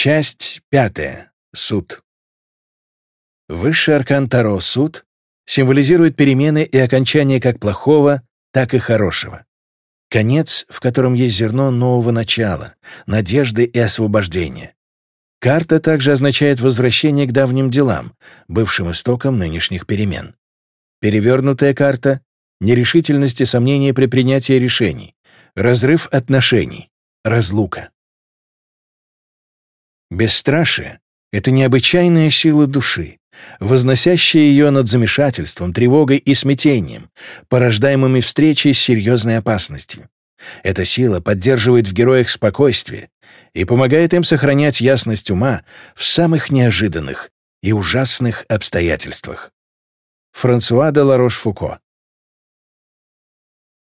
Часть пятая. Суд. Высший аркан Таро «Суд» символизирует перемены и окончание как плохого, так и хорошего. Конец, в котором есть зерно нового начала, надежды и освобождения. Карта также означает возвращение к давним делам, бывшим истокам нынешних перемен. Перевернутая карта — нерешительность и сомнения при принятии решений, разрыв отношений, разлука. Бесстрашие — это необычайная сила души, возносящая ее над замешательством, тревогой и смятением, порождаемыми встречей с серьезной опасностью. Эта сила поддерживает в героях спокойствие и помогает им сохранять ясность ума в самых неожиданных и ужасных обстоятельствах. Франсуа де Ларош-Фуко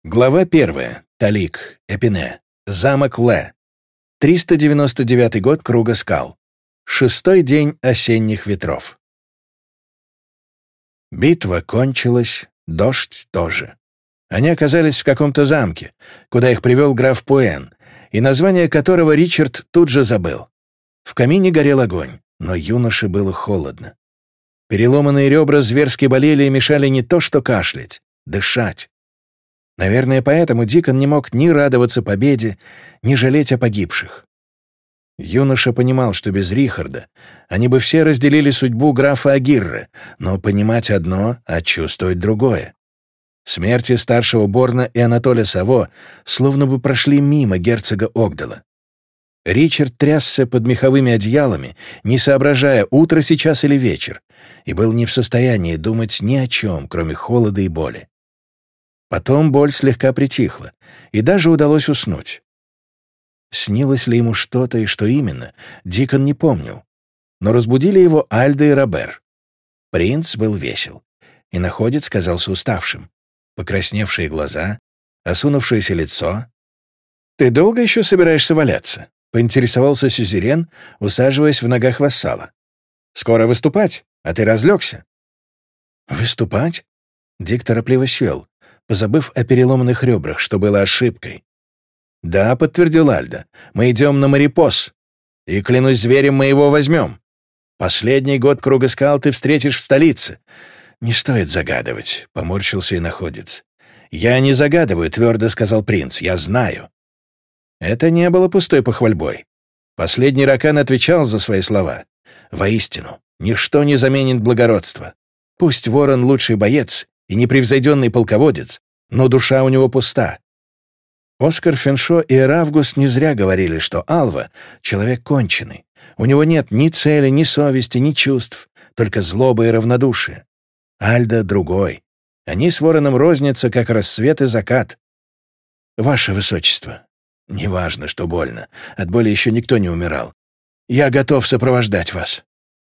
Глава первая. Талик. Эпине. Замок Ле. 399 год Круга скал. Шестой день осенних ветров. Битва кончилась, дождь тоже. Они оказались в каком-то замке, куда их привел граф Пуэн, и название которого Ричард тут же забыл. В камине горел огонь, но юноше было холодно. Переломанные ребра зверски болели и мешали не то что кашлять, дышать. Наверное, поэтому Дикон не мог ни радоваться победе, ни жалеть о погибших. Юноша понимал, что без Рихарда они бы все разделили судьбу графа Агирры, но понимать одно, а чувствовать другое. Смерти старшего Борна и Анатолия Саво словно бы прошли мимо герцога Огдала. Ричард трясся под меховыми одеялами, не соображая, утро сейчас или вечер, и был не в состоянии думать ни о чем, кроме холода и боли. Потом боль слегка притихла, и даже удалось уснуть. Снилось ли ему что-то и что именно, Дикон не помнил. Но разбудили его Альда и Робер. Принц был весел, и находец казался уставшим. Покрасневшие глаза, осунувшееся лицо. «Ты долго еще собираешься валяться?» — поинтересовался Сюзерен, усаживаясь в ногах вассала. «Скоро выступать, а ты разлегся». «Выступать?» Дик торопливо свел, позабыв о переломанных ребрах, что было ошибкой. «Да», — подтвердил Альда, — «мы идем на Марипос, и, клянусь зверем, мы его возьмем. Последний год круга скал ты встретишь в столице». «Не стоит загадывать», — поморщился и находец. «Я не загадываю», — твердо сказал принц, — «я знаю». Это не было пустой похвальбой. Последний ракан отвечал за свои слова. «Воистину, ничто не заменит благородство. Пусть ворон лучший боец, и непревзойденный полководец, но душа у него пуста. Оскар Феншо и Эравгус не зря говорили, что Алва — человек конченый. У него нет ни цели, ни совести, ни чувств, только злоба и равнодушие. Альда — другой. Они с вороном рознятся, как рассвет и закат. Ваше Высочество, неважно, что больно, от боли еще никто не умирал. Я готов сопровождать вас.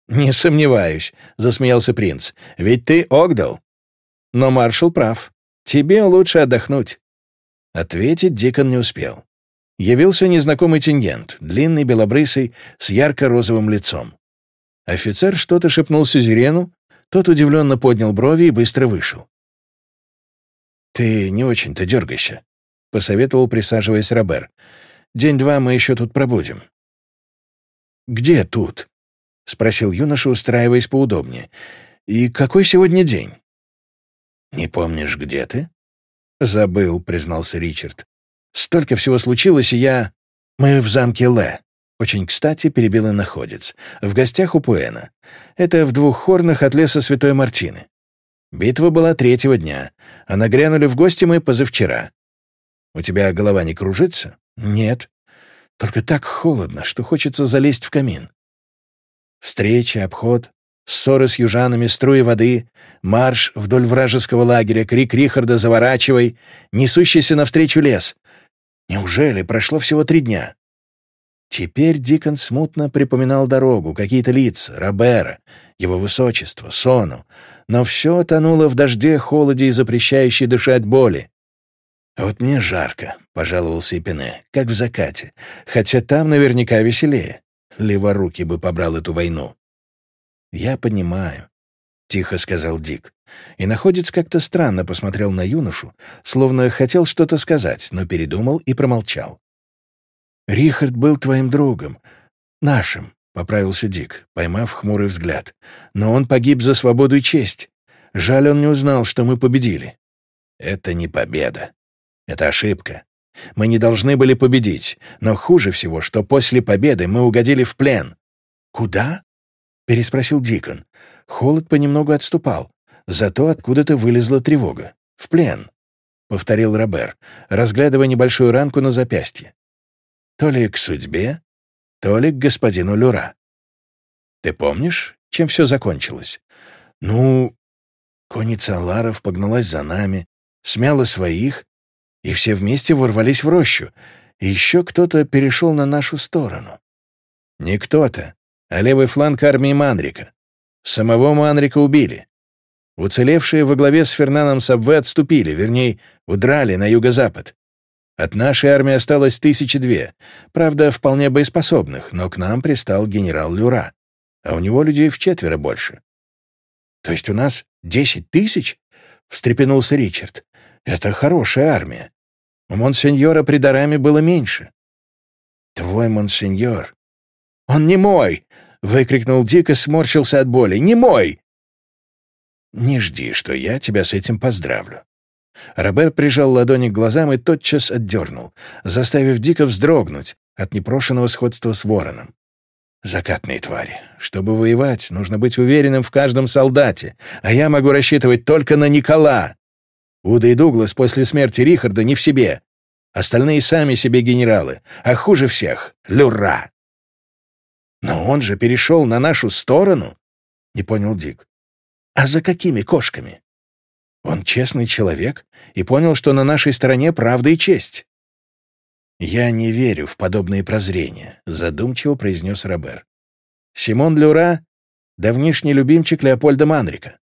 «Не сомневаюсь», — засмеялся принц. «Ведь ты Огдал. Но маршал прав. Тебе лучше отдохнуть». Ответить Дикон не успел. Явился незнакомый тингент, длинный, белобрысый, с ярко-розовым лицом. Офицер что-то шепнул Сюзерену, тот удивленно поднял брови и быстро вышел. «Ты не очень-то дергайся», — посоветовал, присаживаясь Робер. «День-два мы еще тут пробудем». «Где тут?» — спросил юноша, устраиваясь поудобнее. «И какой сегодня день?» «Не помнишь, где ты?» «Забыл», — признался Ричард. «Столько всего случилось, и я...» «Мы в замке Ле». Очень кстати перебил и находец. В гостях у Пуэна. Это в двух хорнах от леса Святой Мартины. Битва была третьего дня, а нагрянули в гости мы позавчера. У тебя голова не кружится? Нет. Только так холодно, что хочется залезть в камин. Встреча, обход, Ссоры с южанами, струи воды, марш вдоль вражеского лагеря, крик Рихарда «Заворачивай!», несущийся навстречу лес. Неужели прошло всего три дня? Теперь Дикон смутно припоминал дорогу, какие-то лица, Робера, его высочество, Сону, но все тонуло в дожде, холоде и запрещающей дышать боли. «А вот мне жарко», — пожаловался Ипене, — «как в закате, хотя там наверняка веселее. Леворуки бы побрал эту войну». «Я понимаю», — тихо сказал Дик. И находец как-то странно посмотрел на юношу, словно хотел что-то сказать, но передумал и промолчал. «Рихард был твоим другом. «Нашим», — поправился Дик, поймав хмурый взгляд. «Но он погиб за свободу и честь. Жаль, он не узнал, что мы победили». «Это не победа. Это ошибка. Мы не должны были победить, но хуже всего, что после победы мы угодили в плен». «Куда?» — переспросил Дикон. Холод понемногу отступал, зато откуда-то вылезла тревога. «В плен», — повторил Робер, разглядывая небольшую ранку на запястье. «То ли к судьбе, то ли к господину Люра. Ты помнишь, чем все закончилось? Ну, конница Аларов погналась за нами, смяла своих, и все вместе ворвались в рощу, и еще кто-то перешел на нашу сторону. Не кто-то, а левый фланг армии Манрика. Самого Манрика убили. Уцелевшие во главе с Фернаном Сабве отступили, вернее, удрали на юго-запад. От нашей армии осталось тысячи две, правда, вполне боеспособных, но к нам пристал генерал Люра, а у него людей в четверо больше. «То есть у нас десять тысяч?» — встрепенулся Ричард. «Это хорошая армия. У монсеньора при Дараме было меньше». «Твой монсеньор?» «Он не мой!» — выкрикнул Дик и сморщился от боли. «Не мой!» «Не жди, что я тебя с этим поздравлю. Робер прижал ладони к глазам и тотчас отдернул, заставив дико вздрогнуть от непрошенного сходства с вороном. Закатные твари. Чтобы воевать, нужно быть уверенным в каждом солдате, а я могу рассчитывать только на Никола. Уда и Дуглас после смерти Рихарда не в себе. Остальные сами себе генералы, а хуже всех — Люра. Но он же перешел на нашу сторону, — не понял Дик. А за какими кошками? Он честный человек и понял, что на нашей стороне правда и честь. «Я не верю в подобные прозрения», — задумчиво произнес Робер. «Симон Люра — давнишний любимчик Леопольда Манрика.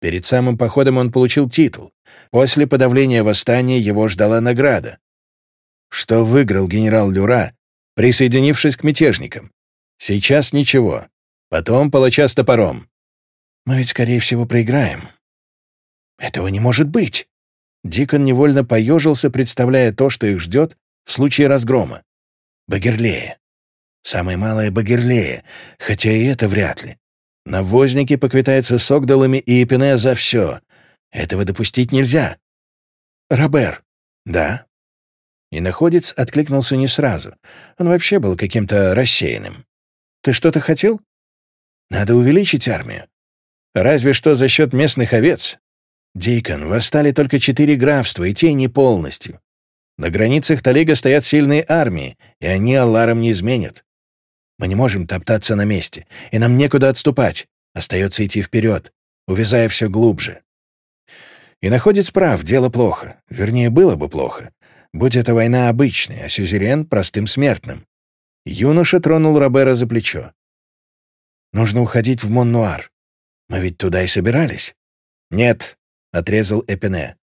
Перед самым походом он получил титул. После подавления восстания его ждала награда. Что выиграл генерал Люра, присоединившись к мятежникам? Сейчас ничего. Потом палача с топором. Мы ведь, скорее всего, проиграем. Этого не может быть. Дикон невольно поежился, представляя то, что их ждет в случае разгрома. Багерлея. Самое малое Багерлея, хотя и это вряд ли. Навозники поквитаются с Огдалами и Эпине за все. Этого допустить нельзя. Робер. Да. И находец откликнулся не сразу. Он вообще был каким-то рассеянным. Ты что-то хотел? Надо увеличить армию. Разве что за счет местных овец. Дикон, восстали только четыре графства, и те не полностью. На границах Талига стоят сильные армии, и они Алларом не изменят. Мы не можем топтаться на месте, и нам некуда отступать. Остается идти вперед, увязая все глубже. Иноходец прав, дело плохо. Вернее, было бы плохо. Будь это война обычной, а сюзерен — простым смертным. Юноша тронул Робера за плечо. «Нужно уходить в Моннуар. Мы ведь туда и собирались». «Нет», — отрезал Эпине.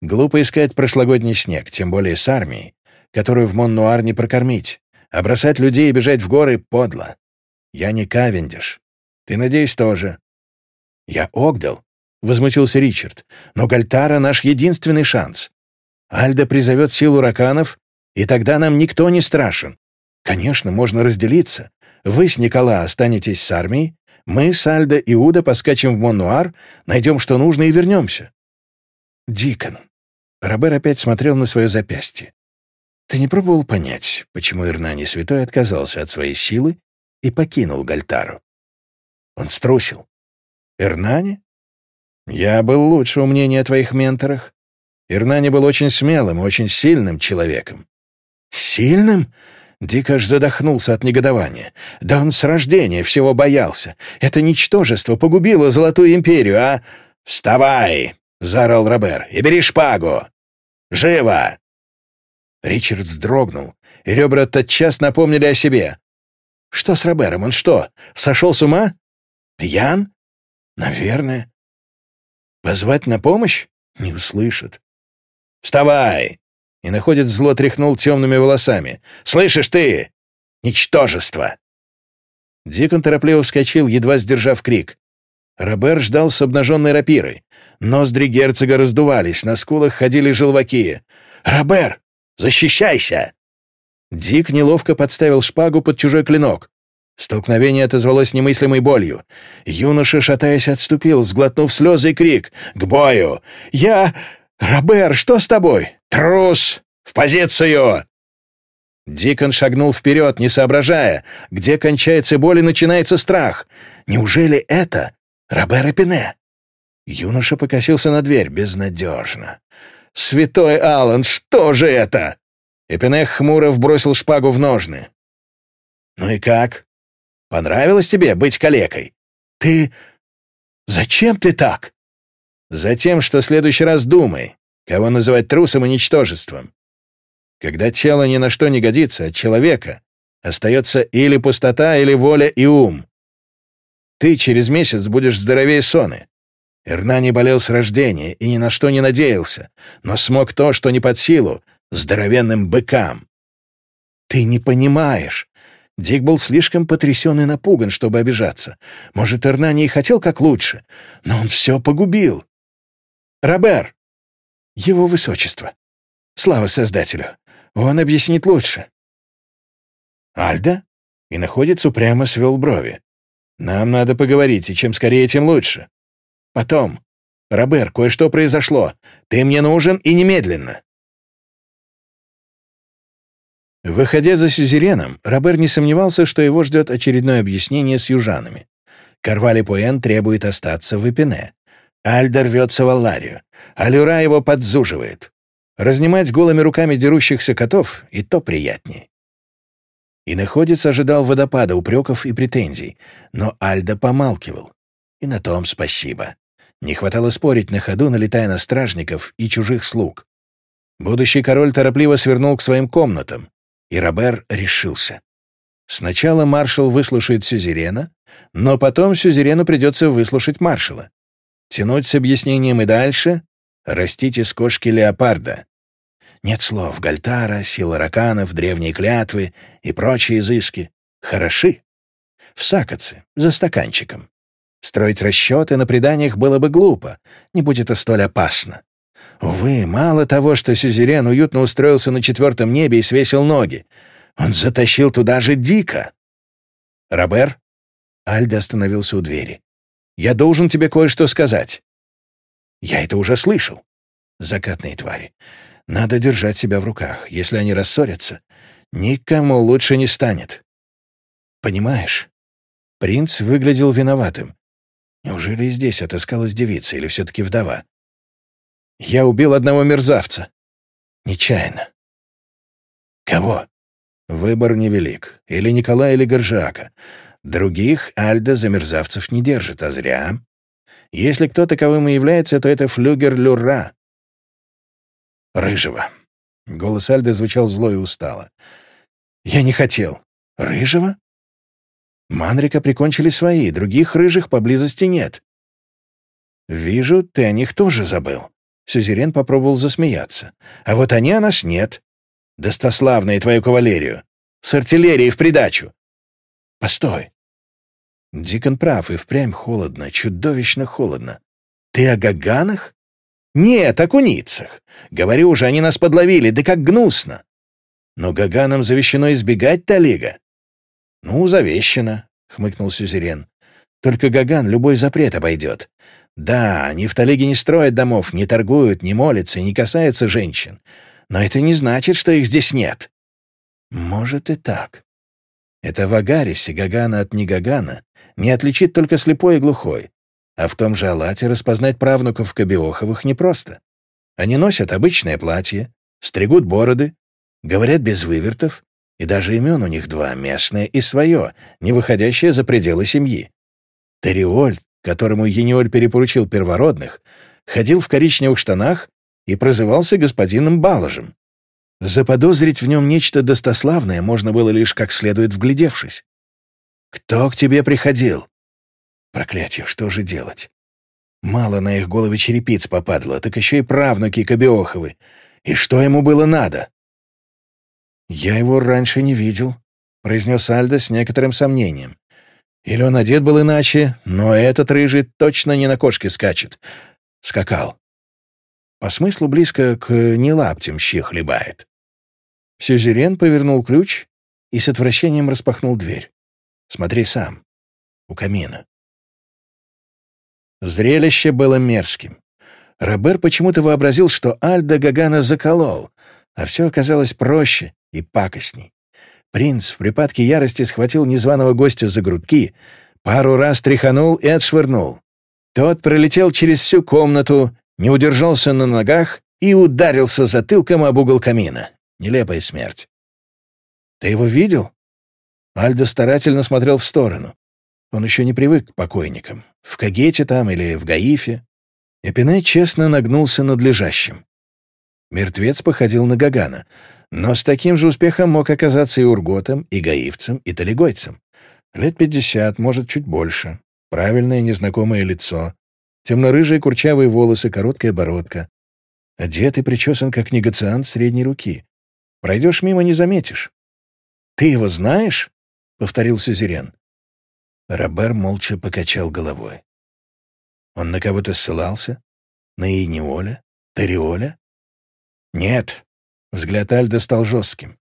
«Глупо искать прошлогодний снег, тем более с армией, которую в Моннуар не прокормить. А бросать людей и бежать в горы — подло. Я не Кавендиш. Ты, надеюсь, тоже». «Я Огдал», — возмутился Ричард. «Но Гальтара — наш единственный шанс. Альда призовет силу раканов, и тогда нам никто не страшен. Конечно, можно разделиться. Вы с Никола останетесь с армией, мы с Альдо и Уда поскачем в Моннуар, найдем, что нужно, и вернемся». «Дикон». Робер опять смотрел на свое запястье. «Ты не пробовал понять, почему Ирнани Святой отказался от своей силы и покинул Гальтару?» Он струсил. «Ирнани? Я был лучшего мнения о твоих менторах. Ирнани был очень смелым и очень сильным человеком». «Сильным?» Дик аж задохнулся от негодования. Да он с рождения всего боялся. Это ничтожество погубило Золотую Империю, а... «Вставай!» — заорал Робер. «И бери шпагу! Живо!» Ричард вздрогнул, и ребра тотчас напомнили о себе. «Что с Робером? Он что, сошел с ума? Пьян? Наверное. Позвать на помощь? Не услышит. «Вставай!» И находит зло тряхнул темными волосами. «Слышишь ты? Ничтожество!» Дикон торопливо вскочил, едва сдержав крик. Робер ждал с обнаженной рапирой. Ноздри герцога раздувались, на скулах ходили желваки. «Робер, защищайся!» Дик неловко подставил шпагу под чужой клинок. Столкновение отозвалось немыслимой болью. Юноша, шатаясь, отступил, сглотнув слезы и крик. «К бою! Я... Робер, что с тобой? Трус! В позицию!» Дикон шагнул вперед, не соображая, где кончается боль и начинается страх. Неужели это Робер Эпине? Юноша покосился на дверь безнадежно. «Святой Аллан, что же это?» Эпине хмуро вбросил шпагу в ножны. «Ну и как? Понравилось тебе быть калекой? Ты... Зачем ты так?» «Затем, что следующий раз думай, кого называть трусом и ничтожеством. Когда тело ни на что не годится, от человека остается или пустота, или воля и ум. Ты через месяц будешь здоровее Соны. Эрнани болел с рождения и ни на что не надеялся, но смог то, что не под силу, здоровенным быкам. Ты не понимаешь. Дик был слишком потрясен и напуган, чтобы обижаться. Может, Эрнани и хотел как лучше, но он все погубил. Робер! Его высочество. Слава Создателю! Он объяснит лучше. Альда? И находится прямо свел брови. Нам надо поговорить, и чем скорее, тем лучше. Потом. Робер, кое-что произошло. Ты мне нужен и немедленно. Выходя за сюзереном, Робер не сомневался, что его ждет очередное объяснение с южанами. Карвали Пуэн требует остаться в Эпине. Альда рвется в Алларию, а Люра его подзуживает. Разнимать голыми руками дерущихся котов и то приятнее. И находец ожидал водопада упреков и претензий, но Альда помалкивал. И на том спасибо. Не хватало спорить на ходу, налетая на стражников и чужих слуг. Будущий король торопливо свернул к своим комнатам, и Робер решился. Сначала маршал выслушает сюзерена, но потом сюзерену придется выслушать маршала. Тянуть с объяснением и дальше растить из кошки леопарда. Нет слов Гальтара, сила раканов, древние клятвы и прочие изыски. Хороши. В сакоце, за стаканчиком. Строить расчеты на преданиях было бы глупо, не будет это столь опасно. Увы, мало того, что Сюзерен уютно устроился на четвертом небе и свесил ноги. Он затащил туда же Дика. «Робер?» Альда остановился у двери. «Я должен тебе кое-что сказать». Я это уже слышал. Закатные твари. Надо держать себя в руках. Если они рассорятся, никому лучше не станет. Понимаешь? Принц выглядел виноватым. Неужели и здесь отыскалась девица или все-таки вдова? Я убил одного мерзавца. Нечаянно. Кого? Выбор невелик. Или Николая, или Горжака. Других Альда за мерзавцев не держит, а зря. Если кто таковым и является, то это флюгер Люра. Рыжего. Голос Альды звучал зло и устало. Я не хотел. Рыжего? Манрика прикончили свои, других рыжих поблизости нет. Вижу, ты о них тоже забыл. Сюзерен попробовал засмеяться. А вот они о нас нет. Достославные твою кавалерию. С артиллерией в придачу. Постой. Дикон прав, и впрямь холодно, чудовищно холодно. Ты о Гаганах? Нет, о куницах. Говорю же, они нас подловили, да как гнусно. Но Гаганам завещено избегать Талига. Ну, завещено, хмыкнул Сюзерен. Только Гаган любой запрет обойдет. Да, они в Талиге не строят домов, не торгуют, не молятся и не касаются женщин. Но это не значит, что их здесь нет. Может и так. Это в Агарисе Гагана от Негагана не отличит только слепой и глухой. А в том же Алате распознать правнуков Кобиоховых непросто. Они носят обычное платье, стригут бороды, говорят без вывертов, и даже имен у них два, местное и свое, не выходящее за пределы семьи. Териоль, которому Ениоль перепоручил первородных, ходил в коричневых штанах и прозывался господином Балажем. Заподозрить в нем нечто достославное можно было лишь как следует вглядевшись. «Кто к тебе приходил?» «Проклятие, что же делать?» Мало на их головы черепиц попадло, так еще и правнуки Кобиоховы. И что ему было надо? «Я его раньше не видел», — произнес Альдо с некоторым сомнением. «Или он одет был иначе, но этот рыжий точно не на кошке скачет. Скакал. По смыслу близко к нелаптям щи хлебает». Сюзерен повернул ключ и с отвращением распахнул дверь. Смотри сам. У камина. Зрелище было мерзким. Робер почему-то вообразил, что Альда Гагана заколол, а все оказалось проще и пакостней. Принц в припадке ярости схватил незваного гостя за грудки, пару раз тряханул и отшвырнул. Тот пролетел через всю комнату, не удержался на ногах и ударился затылком об угол камина. Нелепая смерть. «Ты его видел?» Альдо старательно смотрел в сторону. Он еще не привык к покойникам. В Кагете там или в Гаифе. Эпине честно нагнулся над лежащим. Мертвец походил на Гагана, но с таким же успехом мог оказаться и урготом, и гаивцем, и талигойцем. Лет пятьдесят, может, чуть больше. Правильное незнакомое лицо. Темно-рыжие курчавые волосы, короткая бородка. Одет и причесан, как негациант средней руки. Пройдешь мимо, не заметишь. «Ты его знаешь?» — повторил Сюзерен. Робер молча покачал головой. Он на кого-то ссылался? На Иниоля? Тариоля? Нет. Взгляд Альда стал жестким.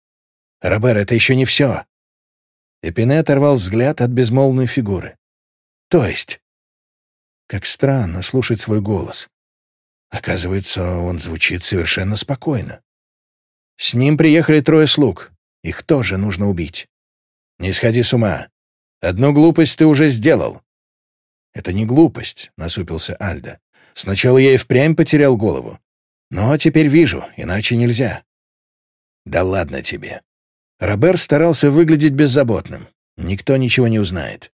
Робер, это еще не все. Эпине оторвал взгляд от безмолвной фигуры. То есть? Как странно слушать свой голос. Оказывается, он звучит совершенно спокойно. С ним приехали трое слуг. Их тоже нужно убить. Не сходи с ума. Одну глупость ты уже сделал. «Это не глупость», — насупился Альда. «Сначала я и впрямь потерял голову. Но теперь вижу, иначе нельзя». «Да ладно тебе». Робер старался выглядеть беззаботным. Никто ничего не узнает.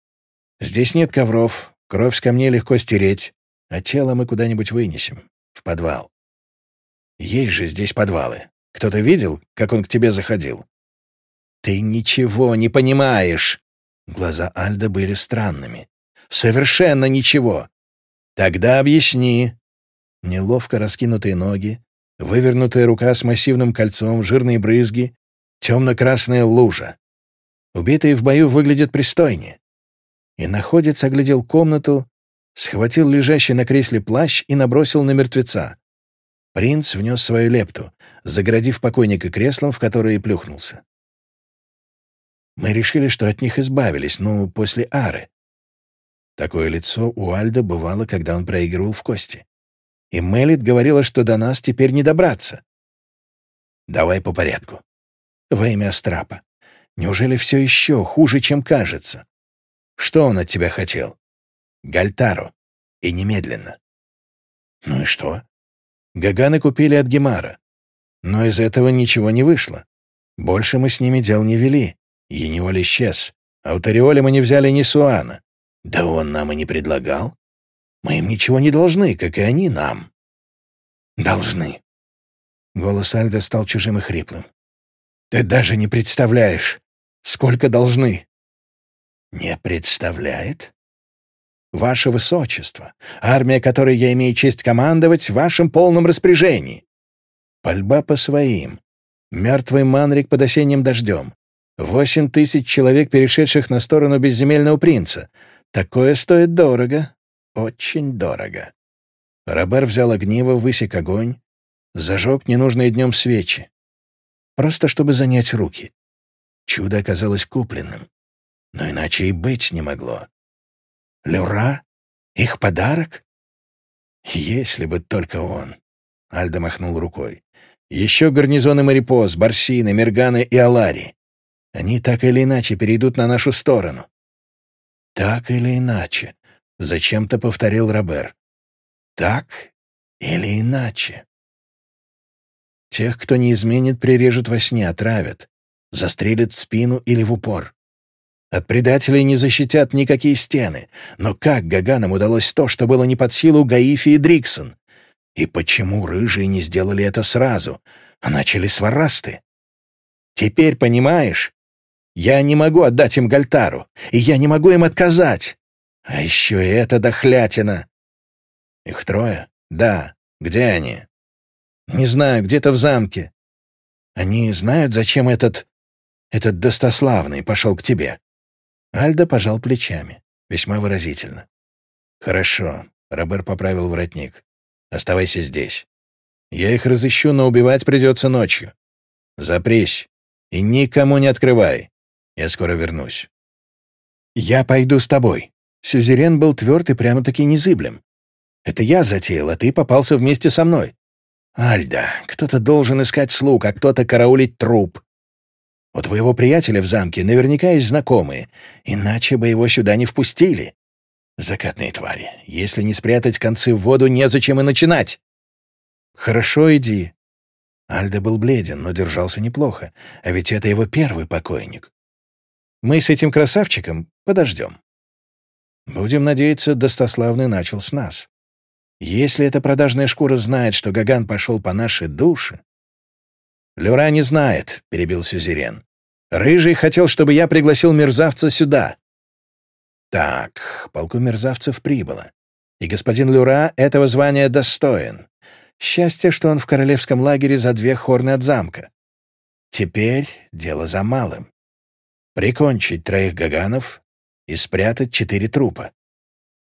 Здесь нет ковров, кровь с камней легко стереть, а тело мы куда-нибудь вынесем. В подвал. Есть же здесь подвалы. Кто-то видел, как он к тебе заходил? Ты ничего не понимаешь. Глаза Альда были странными. Совершенно ничего. Тогда объясни. Неловко раскинутые ноги, вывернутая рука с массивным кольцом, жирные брызги, темно-красная лужа. Убитые в бою выглядят пристойнее. И находец оглядел комнату, схватил лежащий на кресле плащ и набросил на мертвеца. Принц внес свою лепту, заградив покойника креслом, в которое и плюхнулся. Мы решили, что от них избавились, ну, после Ары. Такое лицо у Альда бывало, когда он проигрывал в кости. И Мелит говорила, что до нас теперь не добраться. Давай по порядку. Во имя Астрапа. Неужели все еще хуже, чем кажется? Что он от тебя хотел? Гальтару. И немедленно. Ну и что? Гаганы купили от Гемара. Но из этого ничего не вышло. Больше мы с ними дел не вели. Ениоль исчез. А у Тариоля мы не взяли ни Суана. Да он нам и не предлагал. Мы им ничего не должны, как и они нам. Должны. Голос Альда стал чужим и хриплым. Ты даже не представляешь, сколько должны. Не представляет? Ваше Высочество, армия, которой я имею честь командовать, в вашем полном распоряжении. Пальба по своим. Мертвый Манрик под осенним дождем. Восемь тысяч человек, перешедших на сторону безземельного принца. Такое стоит дорого, очень дорого. Робер взял огниво, высек огонь, зажег ненужные днем свечи. Просто чтобы занять руки. Чудо оказалось купленным. Но иначе и быть не могло. Люра? Их подарок? Если бы только он. Альда махнул рукой. Еще гарнизоны Марипос, Барсины, Мерганы и Алари. Они так или иначе перейдут на нашу сторону. «Так или иначе», — зачем-то повторил Робер. «Так или иначе». Тех, кто не изменит, прирежут во сне, отравят, застрелят в спину или в упор. От предателей не защитят никакие стены. Но как Гаганам удалось то, что было не под силу Гаифи и Дриксон? И почему рыжие не сделали это сразу, а начали с Варасты? Теперь понимаешь, я не могу отдать им Гальтару, и я не могу им отказать. А еще и эта дохлятина. Их трое? Да. Где они? Не знаю, где-то в замке. Они знают, зачем этот... этот достославный пошел к тебе. Альда пожал плечами, весьма выразительно. «Хорошо», — Робер поправил воротник. «Оставайся здесь. Я их разыщу, но убивать придется ночью. Запрись и никому не открывай. Я скоро вернусь. «Я пойду с тобой». Сюзерен был тверд и прямо-таки незыблем. «Это я затеял, а ты попался вместе со мной». «Альда, кто-то должен искать слуг, а кто-то караулить труп. У твоего приятеля в замке наверняка есть знакомые, иначе бы его сюда не впустили. Закатные твари. Если не спрятать концы в воду, незачем и начинать. Хорошо, иди. Альда был бледен, но держался неплохо, а ведь это его первый покойник. Мы с этим красавчиком подождем. Будем надеяться, Достославный начал с нас. Если эта продажная шкура знает, что Гаган пошел по нашей душе, «Люра не знает», — перебил Сюзерен. «Рыжий хотел, чтобы я пригласил мерзавца сюда». «Так, полку мерзавцев прибыло. И господин Люра этого звания достоин. Счастье, что он в королевском лагере за две хорны от замка. Теперь дело за малым. Прикончить троих гаганов и спрятать четыре трупа.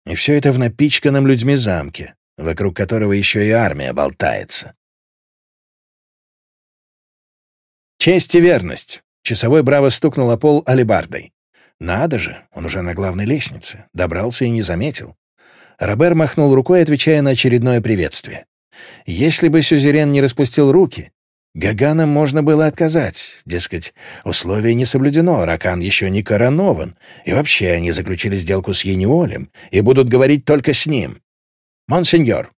И все это в напичканном людьми замке, вокруг которого еще и армия болтается. «Честь и верность!» Часовой браво стукнул о пол алебардой. «Надо же, он уже на главной лестнице. Добрался и не заметил». Робер махнул рукой, отвечая на очередное приветствие. Если бы Сюзерен не распустил руки, Гаганам можно было отказать. Дескать, условие не соблюдено, Ракан еще не коронован, и вообще они заключили сделку с Ениолем и будут говорить только с ним. «Монсеньор».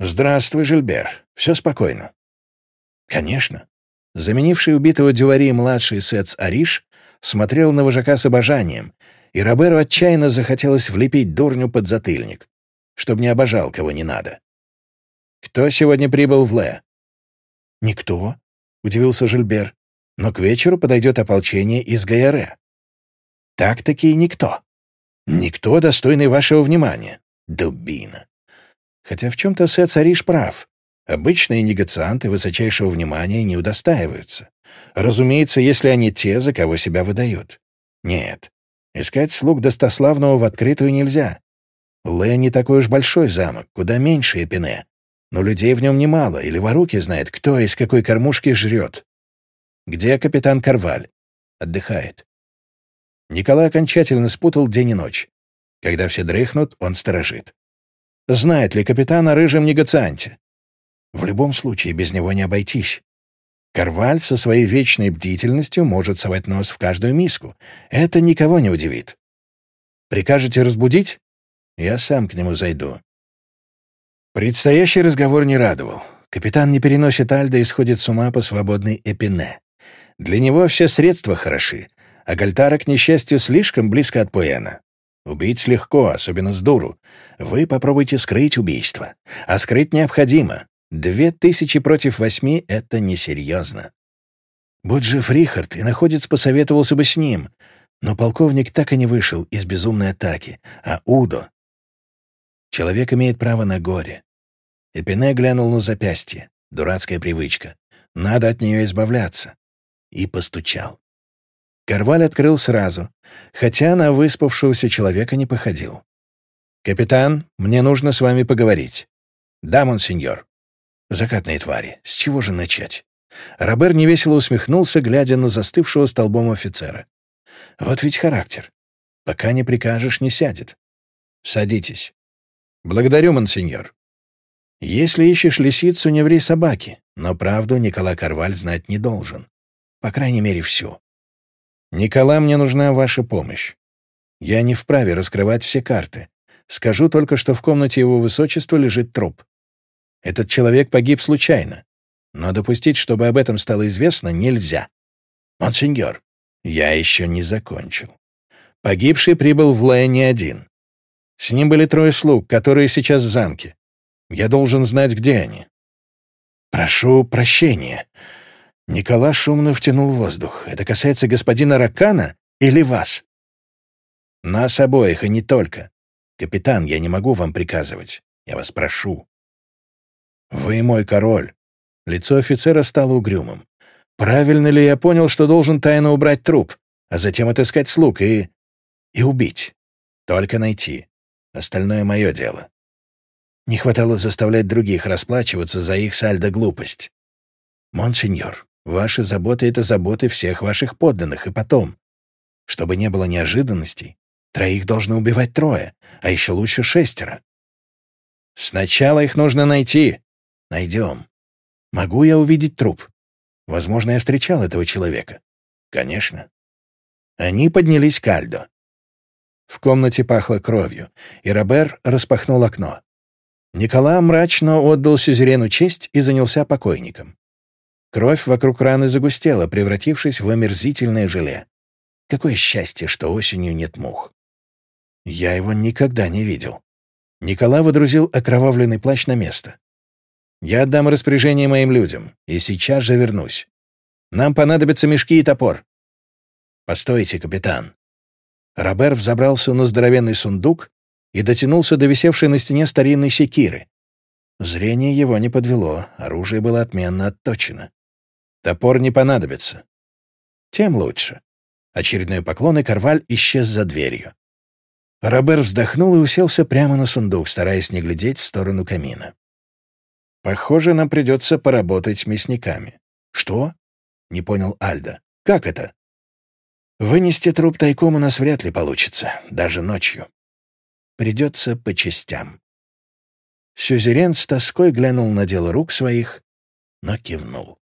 «Здравствуй, Жильбер. Все спокойно». «Конечно. Заменивший убитого Дювари младший Сец Ариш смотрел на вожака с обожанием, и Роберу отчаянно захотелось влепить дурню под затыльник, чтобы не обожал кого не надо. «Кто сегодня прибыл в Ле?» «Никто», — удивился Жильбер, «но к вечеру подойдет ополчение из Гаяре». «Так-таки никто. Никто, достойный вашего внимания. Дубина». Хотя в чем-то Сет Ариш прав. Обычные негацианты высочайшего внимания не удостаиваются. Разумеется, если они те, за кого себя выдают. Нет, искать слуг достославного в открытую нельзя. Лэ не такой уж большой замок, куда меньше Эпине. Но людей в нем немало, или Варуки знает, кто из какой кормушки жрет. Где капитан Карваль? Отдыхает. Николай окончательно спутал день и ночь. Когда все дрыхнут, он сторожит. Знает ли капитан о рыжем негацианте? В любом случае без него не обойтись. Карваль со своей вечной бдительностью может совать нос в каждую миску. Это никого не удивит. Прикажете разбудить? Я сам к нему зайду. Предстоящий разговор не радовал. Капитан не переносит Альда и сходит с ума по свободной эпине. Для него все средства хороши, а Гальтара, к несчастью, слишком близко от Пуэна. Убить легко, особенно с дуру. Вы попробуйте скрыть убийство. А скрыть необходимо. Две тысячи против восьми — это несерьезно. Будь жив Рихард, и находец посоветовался бы с ним, но полковник так и не вышел из безумной атаки, а Удо... Человек имеет право на горе. Эпине глянул на запястье. Дурацкая привычка. Надо от нее избавляться. И постучал. Карваль открыл сразу, хотя на выспавшегося человека не походил. «Капитан, мне нужно с вами поговорить». «Да, монсеньор». Закатные твари. С чего же начать? Робер невесело усмехнулся, глядя на застывшего столбом офицера. Вот ведь характер. Пока не прикажешь, не сядет. Садитесь. Благодарю, монсеньор. Если ищешь лисицу, не ври собаки, но правду Никола Карваль знать не должен. По крайней мере, всю. Никола, мне нужна ваша помощь. Я не вправе раскрывать все карты. Скажу только, что в комнате его высочества лежит труп. Этот человек погиб случайно. Но допустить, чтобы об этом стало известно, нельзя. Монсеньор, я еще не закончил. Погибший прибыл в Лэ не один. С ним были трое слуг, которые сейчас в замке. Я должен знать, где они. Прошу прощения. Никола шумно втянул воздух. Это касается господина Ракана или вас? Нас обоих, и не только. Капитан, я не могу вам приказывать. Я вас прошу. «Вы мой король». Лицо офицера стало угрюмым. «Правильно ли я понял, что должен тайно убрать труп, а затем отыскать слуг и... и убить? Только найти. Остальное мое дело». Не хватало заставлять других расплачиваться за их сальдо глупость. «Монсеньор, ваши заботы — это заботы всех ваших подданных, и потом, чтобы не было неожиданностей, Троих должны убивать трое, а еще лучше шестеро. Сначала их нужно найти. Найдем. Могу я увидеть труп? Возможно, я встречал этого человека. Конечно. Они поднялись к Альдо. В комнате пахло кровью, и Робер распахнул окно. Никола мрачно отдал сюзерену честь и занялся покойником. Кровь вокруг раны загустела, превратившись в омерзительное желе. Какое счастье, что осенью нет мух. Я его никогда не видел. Никола водрузил окровавленный плащ на место. «Я отдам распоряжение моим людям, и сейчас же вернусь. Нам понадобятся мешки и топор». «Постойте, капитан». Робер взобрался на здоровенный сундук и дотянулся до висевшей на стене старинной секиры. Зрение его не подвело, оружие было отменно отточено. Топор не понадобится. Тем лучше. Очередной поклон, и Карваль исчез за дверью. Робер вздохнул и уселся прямо на сундук, стараясь не глядеть в сторону камина. «Похоже, нам придется поработать с мясниками». «Что?» — не понял Альда. «Как это?» «Вынести труп тайком у нас вряд ли получится, даже ночью. Придется по частям». Сюзерен с тоской глянул на дело рук своих, но кивнул.